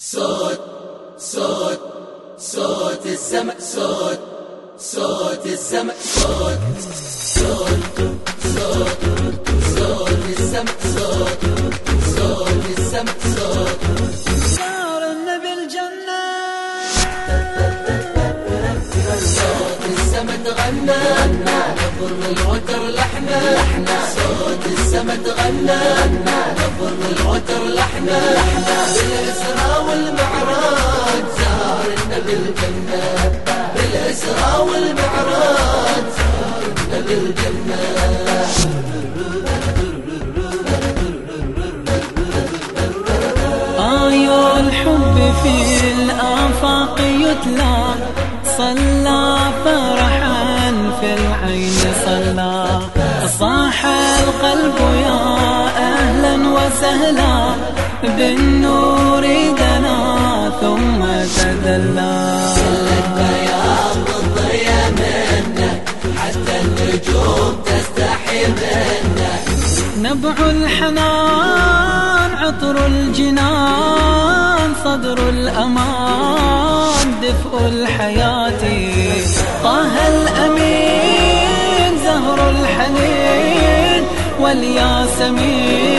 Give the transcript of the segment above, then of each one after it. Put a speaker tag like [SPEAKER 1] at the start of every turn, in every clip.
[SPEAKER 1] صوت صوت صوت السماء صوت صوت السماء صوت صوت صوت صوت السماء صوت صوت السماء صوت.
[SPEAKER 2] صار النبي الجنة.
[SPEAKER 1] صوت السماء تغنى. نبر الوتر لحنا. صوت السماء تغنى. نبر الوتر لحنا. بالإسراء
[SPEAKER 2] في الآفاق يتلى. صلى فرحا في العين صلى. صاح القلب يا أهلا وسهلا. بالنور دنا نبع الحنان عطر الجنان صدر الأمان دفء الحياة. طه الأمين زهر الحنين والياسمين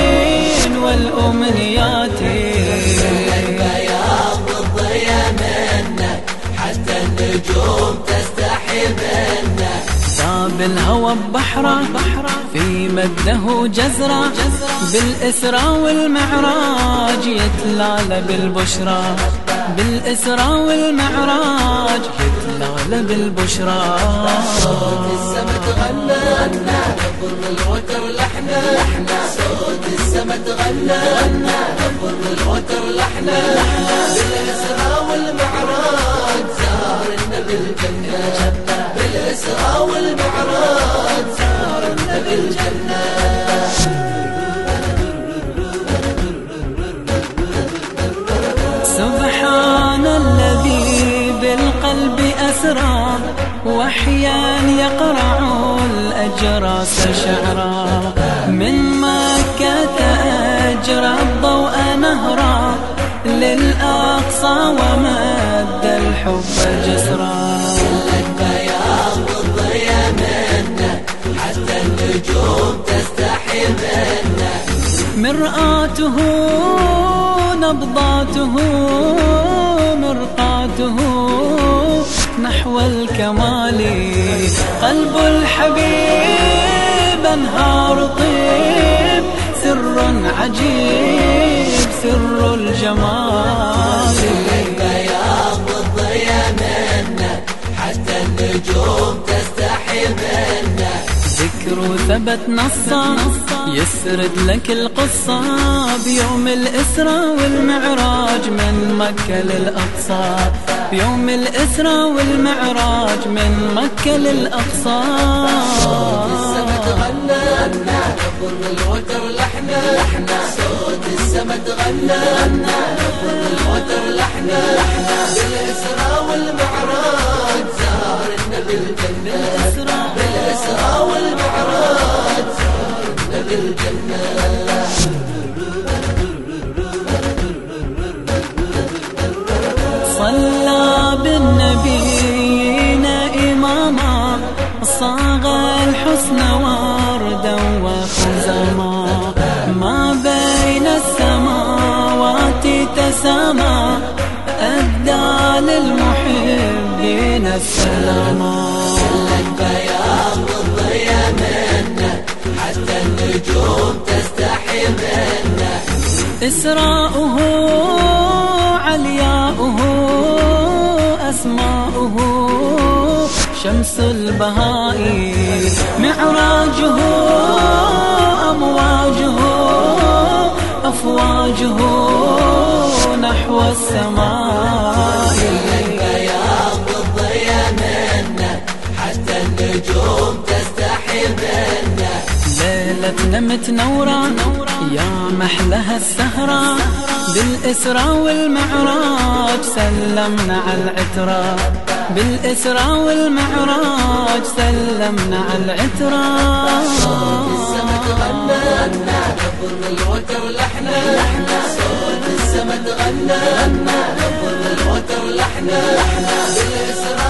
[SPEAKER 2] والأمنيات. ساب الهوى بحره في مده جزرة بالإسرى والمعراج يتلالى بالبشرى بالإسرى والمعراج يتلالى بالبشرى.
[SPEAKER 1] صوت السما تغنى نبر الوتر لحنا صوت السما تغنى نبر الوتر لحنا. بالإسراء
[SPEAKER 2] وحيا يقرع الأجراس شعرا. من مكة أجرى الضوء نهرا. للأقصى ومد الحب جسرا.
[SPEAKER 1] منه حتى النجوم تستحي منه
[SPEAKER 2] مرآته نبضاته مرقاته نحو الكمال. قلب الحبيب أنهار طيب. سر عجيب سر الجمال. ذكر ثبت نصا يسرد لك القصة بيوم الإسرى والمعراج من مكة للأقصى. بيوم الإسرى والمعراج من مكة للأقصى.
[SPEAKER 1] السما تغنى نبر الوتر لحنا صوت السما تغنى نبر الوتر لحنا بالإسراء والمعراج
[SPEAKER 2] للمحبين السلاما
[SPEAKER 1] البياض الضيا منه حتى النجوم تستحي منه
[SPEAKER 2] إسراؤه علياؤه أسماؤه. شمس البهاء معراجه أمواجه أفواجه نحو السماء. متنورة يا محلها السهرة. بالإسرى والمعراج سلمنا على العترة. بالإسرى والمعراج سلمنا على العترة.
[SPEAKER 1] السما تغنى نبر الوتر لحنا صوت السمد غنى نبر الوتر لحنا. بالإسراء